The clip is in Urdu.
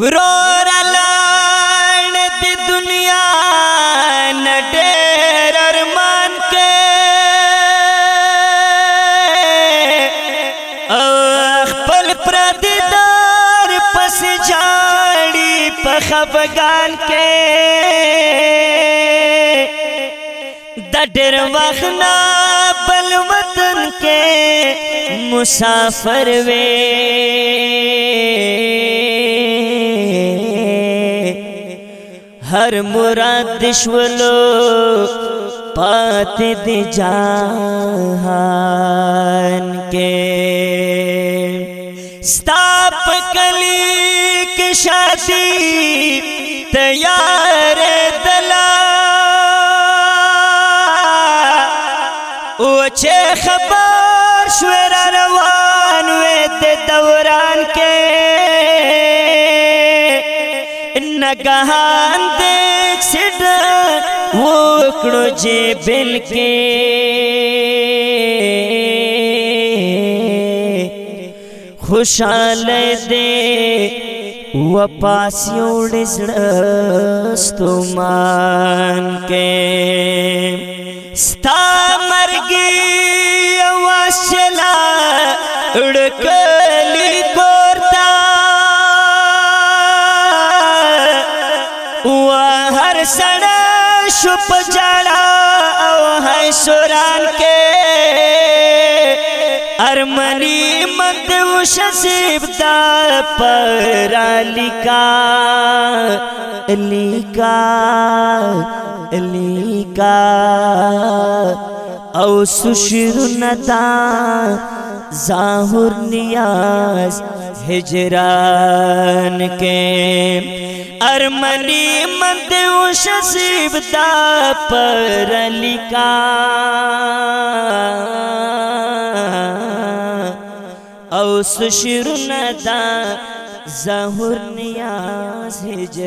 ورور لاړ د دنیا نډېر ارمان کې او خپل پردیدار پس جاړي په خفګان کې د ډېر وخت نه بل وطن کې مسافر وې ہر مراد دشولو پات دی جہان کے۔ ستاپ کلی کی شادی تیار دلا۔ اوچے خبر شویر روان وے دے دوران کے۔ نگہان دیکھ سڈ وکڑو جے بل کے خوشحال دے وپاسیوں ڈسڑستو مان کے ستا مرگی واسلا اڑکلی و هر سړی شو جړا او هاي سوران کې ارمنی مند و شسیب دا پر لیکا لیکا لیکا او سشر ندا۔ ظاہر نیاز ہجران کے۔ ارمنی مند و شسیب دا پر لکا او سشر ندا ظاہر نیاز ہجران